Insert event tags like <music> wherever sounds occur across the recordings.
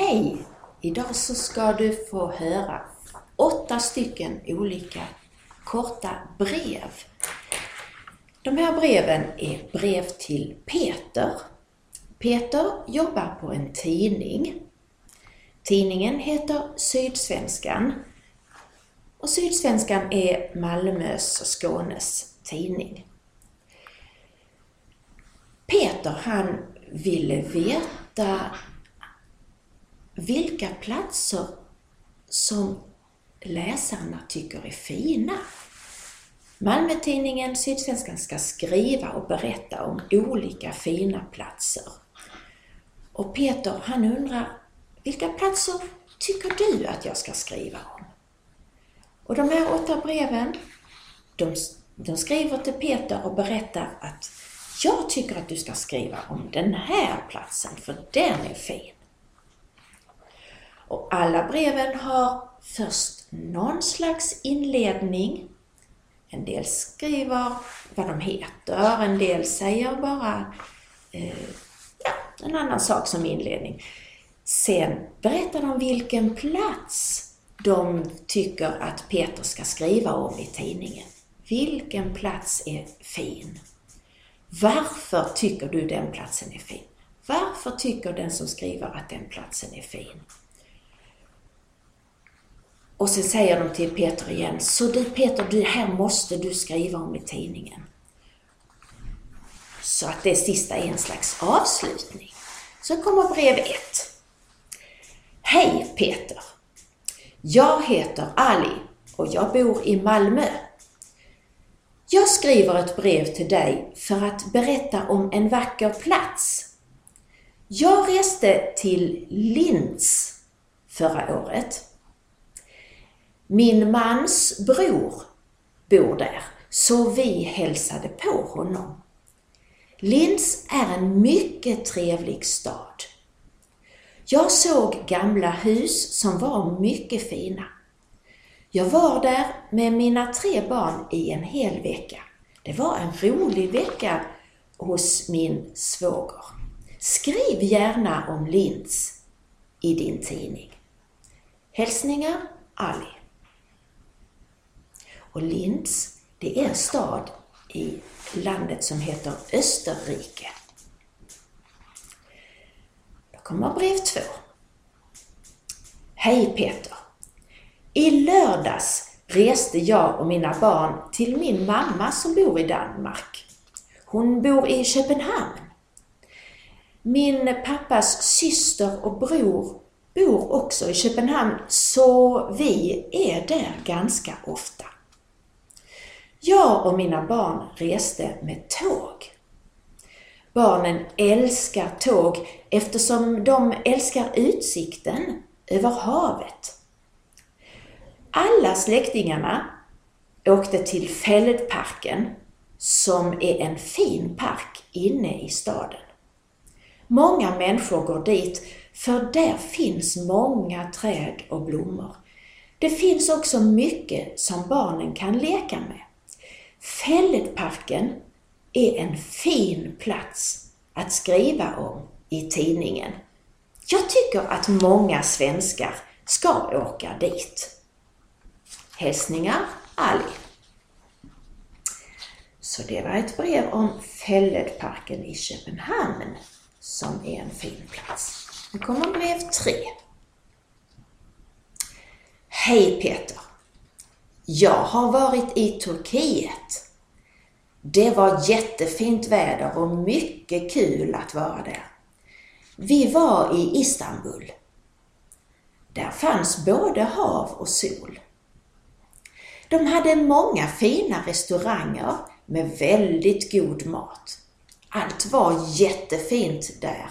Hej! Idag så ska du få höra åtta stycken olika korta brev. De här breven är brev till Peter. Peter jobbar på en tidning. Tidningen heter Sydsvenskan och Sydsvenskan är Malmös och Skånes tidning. Peter han ville veta vilka platser som läsarna tycker är fina. Malmötidningen Sydsvenskan ska skriva och berätta om olika fina platser. Och Peter han undrar, vilka platser tycker du att jag ska skriva om? Och de här åtta breven, de, de skriver till Peter och berättar att jag tycker att du ska skriva om den här platsen, för den är fin. Och alla breven har först någon slags inledning. En del skriver vad de heter, en del säger bara eh, ja, en annan sak som inledning. Sen berättar de vilken plats de tycker att Peter ska skriva om i tidningen. Vilken plats är fin? Varför tycker du den platsen är fin? Varför tycker den som skriver att den platsen är fin? Och sen säger de till Peter igen, så du Peter, det här måste du skriva om i tidningen. Så att det sista är en slags avslutning. Så kommer brev 1. Hej Peter! Jag heter Ali och jag bor i Malmö. Jag skriver ett brev till dig för att berätta om en vacker plats. Jag reste till Linz förra året. Min mans bror bor där, så vi hälsade på honom. Linz är en mycket trevlig stad. Jag såg gamla hus som var mycket fina. Jag var där med mina tre barn i en hel vecka. Det var en rolig vecka hos min svåger. Skriv gärna om Linz i din tidning. Hälsningar Ali. Och Linz, det är en stad i landet som heter Österrike. Då kommer brev två. Hej Peter! I lördags reste jag och mina barn till min mamma som bor i Danmark. Hon bor i Köpenhamn. Min pappas syster och bror bor också i Köpenhamn, så vi är där ganska ofta. Jag och mina barn reste med tåg. Barnen älskar tåg eftersom de älskar utsikten över havet. Alla släktingarna åkte till Fälledparken som är en fin park inne i staden. Många människor går dit för där finns många träd och blommor. Det finns också mycket som barnen kan leka med. Fälledparken är en fin plats att skriva om i tidningen. Jag tycker att många svenskar ska åka dit. Hälsningar Ali. Så det var ett brev om Fälledparken i Köpenhamn som är en fin plats. Nu kommer brev tre. Hej Peter! Jag har varit i Turkiet. Det var jättefint väder och mycket kul att vara där. Vi var i Istanbul. Där fanns både hav och sol. De hade många fina restauranger med väldigt god mat. Allt var jättefint där.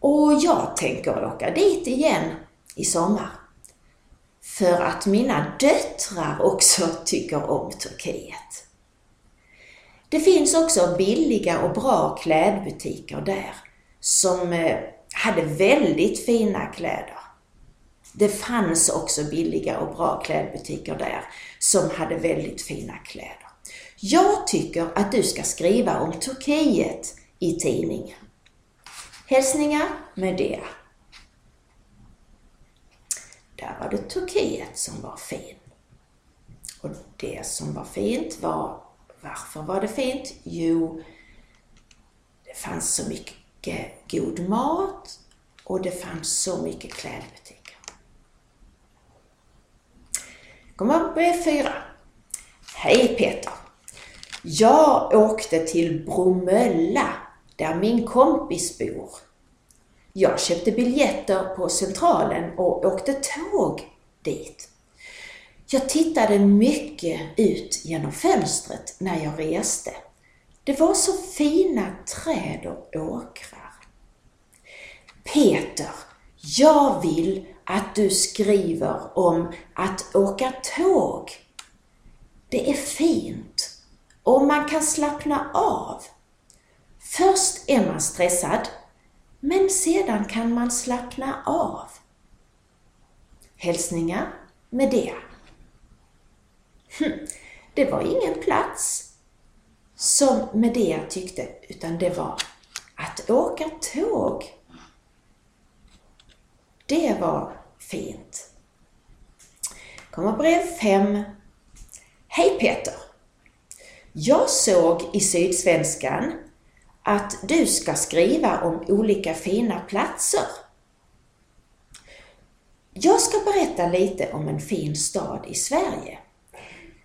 Och jag tänker åka dit igen i sommar. För att mina döttrar också <laughs> tycker om Turkiet. Det finns också billiga och bra klädbutiker där som eh, hade väldigt fina kläder. Det fanns också billiga och bra klädbutiker där som hade väldigt fina kläder. Jag tycker att du ska skriva om Turkiet i tidningen. Hälsningar Medea. Där var det Turkiet som var fin. Och det som var fint var, varför var det fint? Jo, det fanns så mycket god mat och det fanns så mycket klädbutiker. Kommer brev 4. Hej Peter! Jag åkte till Bromölla, där min kompis bor. Jag köpte biljetter på Centralen och åkte tåg dit. Jag tittade mycket ut genom fönstret när jag reste. Det var så fina träd och åkrar. Peter, jag vill att du skriver om att åka tåg. Det är fint och man kan slappna av. Först är man stressad, men sedan kan man slappna av. Hälsningar Medea. Hm, det var ingen plats som Medea tyckte, utan det var att åka tåg. Det var fint. Kommer brev 5. Hej Peter! Jag såg i Sydsvenskan att du ska skriva om olika fina platser. Jag ska berätta lite om en fin stad i Sverige.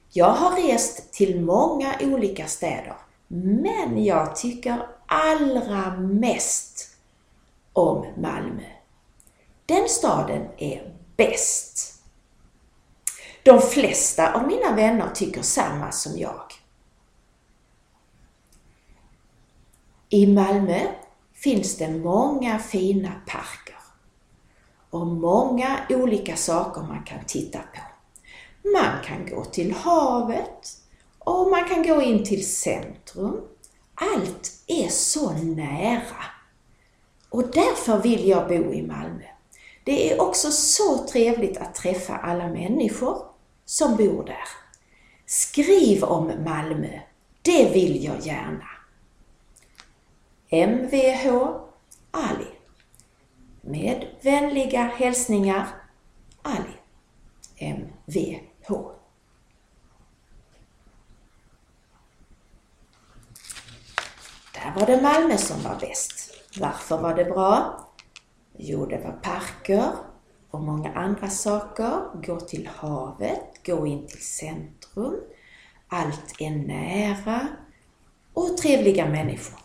Jag har rest till många olika städer, men jag tycker allra mest om Malmö. Den staden är bäst. De flesta av mina vänner tycker samma som jag. I Malmö finns det många fina parker och många olika saker man kan titta på. Man kan gå till havet och man kan gå in till centrum. Allt är så nära. Och därför vill jag bo i Malmö. Det är också så trevligt att träffa alla människor som bor där. Skriv om Malmö. Det vill jag gärna. Mvh Ali. Med vänliga hälsningar Ali. Mvh. Där var det Malmö som var bäst. Varför var det bra? Jo, det var parker och många andra saker. Gå till havet, gå in till centrum. Allt är nära och trevliga människor.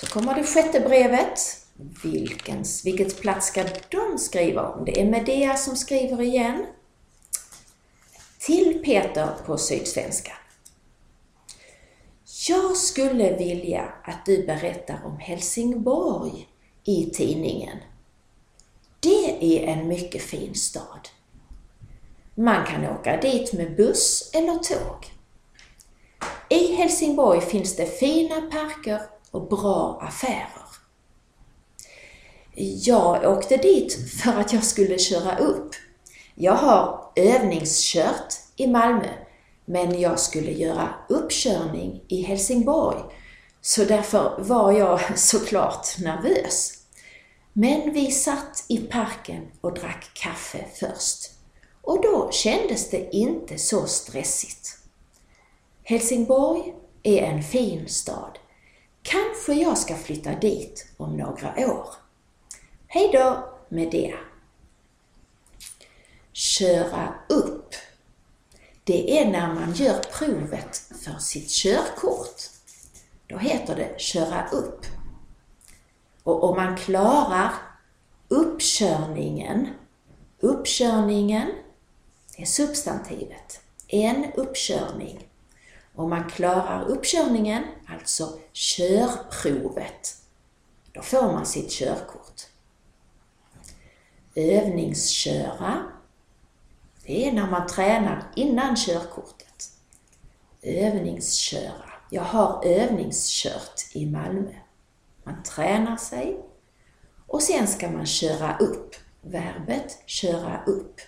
Så kommer det sjätte brevet. Vilkens, vilket plats ska de skriva om? Det är Medea som skriver igen. Till Peter på Sydsvenska. Jag skulle vilja att du berättar om Helsingborg i tidningen. Det är en mycket fin stad. Man kan åka dit med buss eller tåg. I Helsingborg finns det fina parker och bra affärer. Jag åkte dit för att jag skulle köra upp. Jag har övningskört i Malmö, men jag skulle göra uppkörning i Helsingborg, så därför var jag <laughs> såklart nervös. Men vi satt i parken och drack kaffe först. Och då kändes det inte så stressigt. Helsingborg är en fin stad. Kanske jag ska flytta dit om några år. Hej då med det. Köra upp. Det är när man gör provet för sitt körkort. Då heter det köra upp. Och om man klarar uppkörningen, uppkörningen är substantivet, en uppkörning. Om man klarar uppkörningen, alltså körprovet, då får man sitt körkort. Övningsköra, det är när man tränar innan körkortet. Övningsköra. Jag har övningskört i Malmö. Man tränar sig och sen ska man köra upp. Verbet köra upp.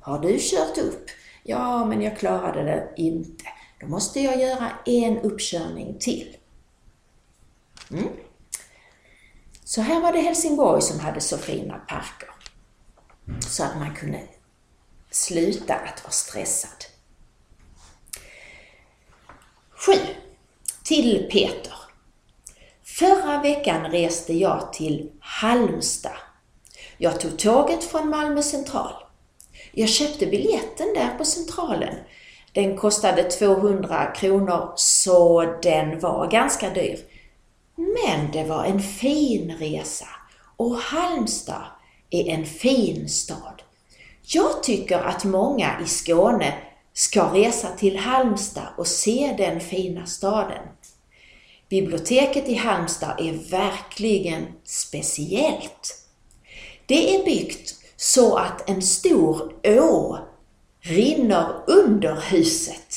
Har du kört upp? Ja, men jag klarade det inte. Då måste jag göra en uppkörning till. Mm. Så här var det Helsingborg som hade så fina parker. så att man kunde sluta att vara stressad. 7. Till Peter. Förra veckan reste jag till Halmstad. Jag tog tåget från Malmö central. Jag köpte biljetten där på centralen. Den kostade 200 kronor så den var ganska dyr. Men det var en fin resa och Halmstad är en fin stad. Jag tycker att många i Skåne ska resa till Halmstad och se den fina staden. Biblioteket i Halmstad är verkligen speciellt. Det är byggt så att en stor å rinner under huset.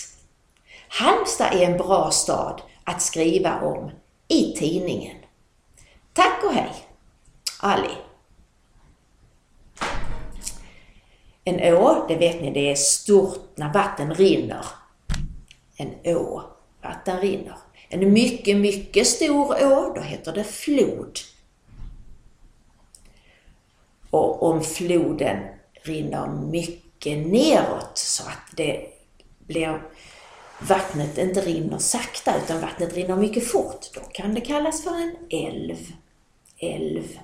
Halmstad är en bra stad att skriva om i tidningen. Tack och hej! Ali. En å, det vet ni, det är stort när vatten rinner. En å, vatten rinner. En mycket, mycket stor å, då heter det flod. Och om floden rinner mycket mycket neråt så att det blir vattnet inte rinner sakta utan vattnet rinner mycket fort, då kan det kallas för en älv. Älv.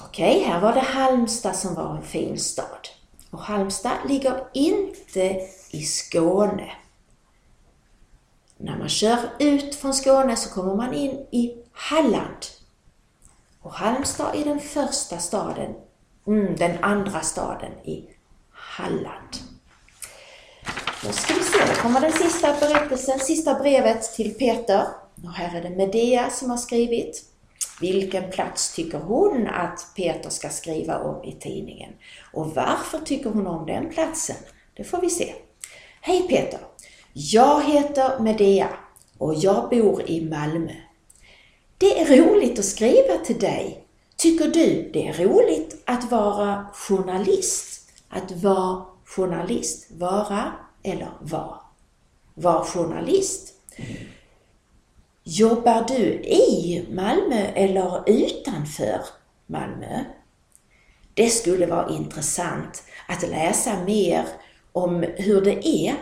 Okej, här var det Halmstad som var en fin stad. Och Halmstad ligger inte i Skåne. När man kör ut från Skåne så kommer man in i Halland. Och Halmstad är den första staden, mm, den andra staden i Halland. Då ska vi se, då kommer den sista berättelsen, sista brevet till Peter. Och här är det Medea som har skrivit. Vilken plats tycker hon att Peter ska skriva om i tidningen? Och varför tycker hon om den platsen? Det får vi se. Hej Peter! Jag heter Medea och jag bor i Malmö. Det är roligt att skriva till dig. Tycker du det är roligt att vara journalist? Att vara journalist, vara eller var? Var journalist. Jobbar du i Malmö eller utanför Malmö? Det skulle vara intressant att läsa mer om hur det är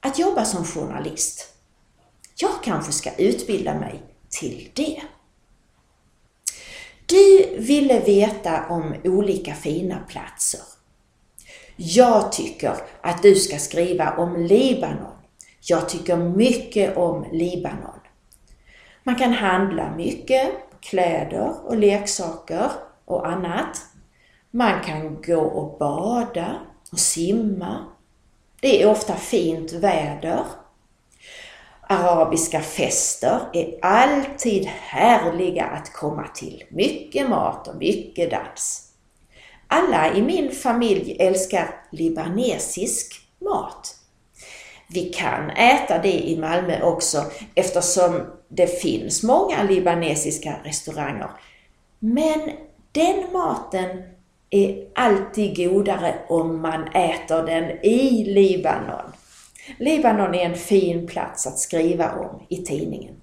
att jobba som journalist. Jag kanske ska utbilda mig till det. Du ville veta om olika fina platser. Jag tycker att du ska skriva om Libanon. Jag tycker mycket om Libanon. Man kan handla mycket, kläder och leksaker och annat. Man kan gå och bada och simma. Det är ofta fint väder. Arabiska fester är alltid härliga att komma till. Mycket mat och mycket dans. Alla i min familj älskar libanesisk mat. Vi kan äta det i Malmö också eftersom det finns många libanesiska restauranger. Men den maten är alltid godare om man äter den i Libanon. Libanon är en fin plats att skriva om i tidningen.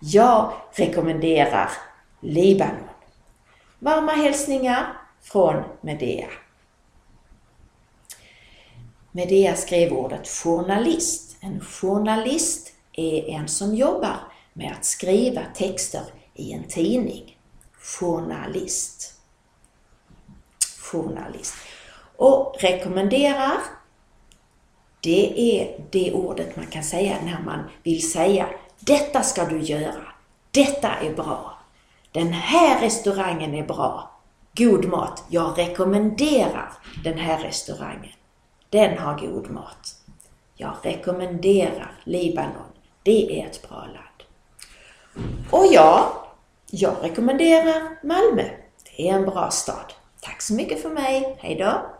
Jag rekommenderar Libanon. Varma hälsningar från Medea. Medea skrev ordet journalist. En journalist är en som jobbar med att skriva texter i en tidning. Journalist. Journalist. Och rekommenderar, det är det ordet man kan säga när man vill säga detta ska du göra. Detta är bra. Den här restaurangen är bra. God mat. Jag rekommenderar den här restaurangen. Den har god mat. Jag rekommenderar Libanon. Det är ett bra land. Och ja, jag rekommenderar Malmö. Det är en bra stad. Tack så mycket för mig. Hejdå!